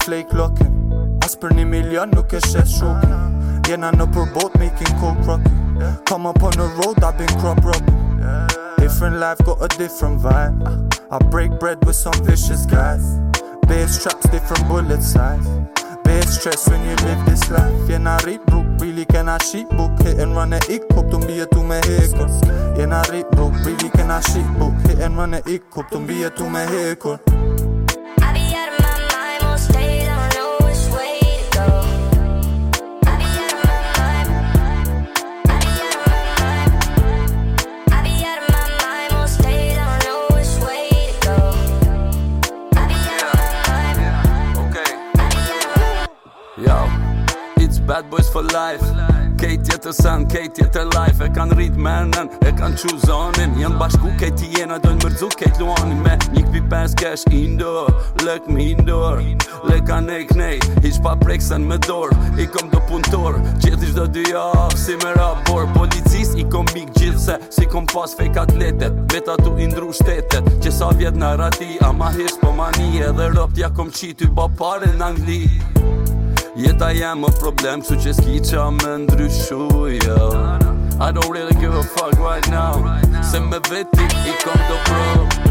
Flake flake looking. million. Look million, nuk e Yeah, shokin Jena në boat making cold rocking. Come up on the road, I've been crop rockin Different life, got a different vibe I break bread with some vicious guys Bass traps, different bullet size Bass stress when you live this life I read book, really can I shit book Hit and run e ik, kop të mbije tu me Yeah, I read book, really can I shit book Hit and run e ik, kop be a two me hekur bad boys for life Kejt jetë të sun, kejt jetë life E kanë rrit mërnën, e kanë që zonin Jënë bashku kejt i jena, dojnë mërzu kejt luanin Me një këpi pes kesh indoor, lëk më indoor Lëka nejk nejk, i shpa preksen me dor I kom do puntor, qëtë dy dyja Si me rapor, policis i kom bik gjithse Si kom pas fejk atletet, veta tu indru shtetet Që sa vjet në rati, ma hirsh po mani Edhe ropt ja kom qitu, ba pare në Angli Jeta jam më problem kësu që skiqa më ndryshu I don't really give a fuck right now Se me veti i kondo pro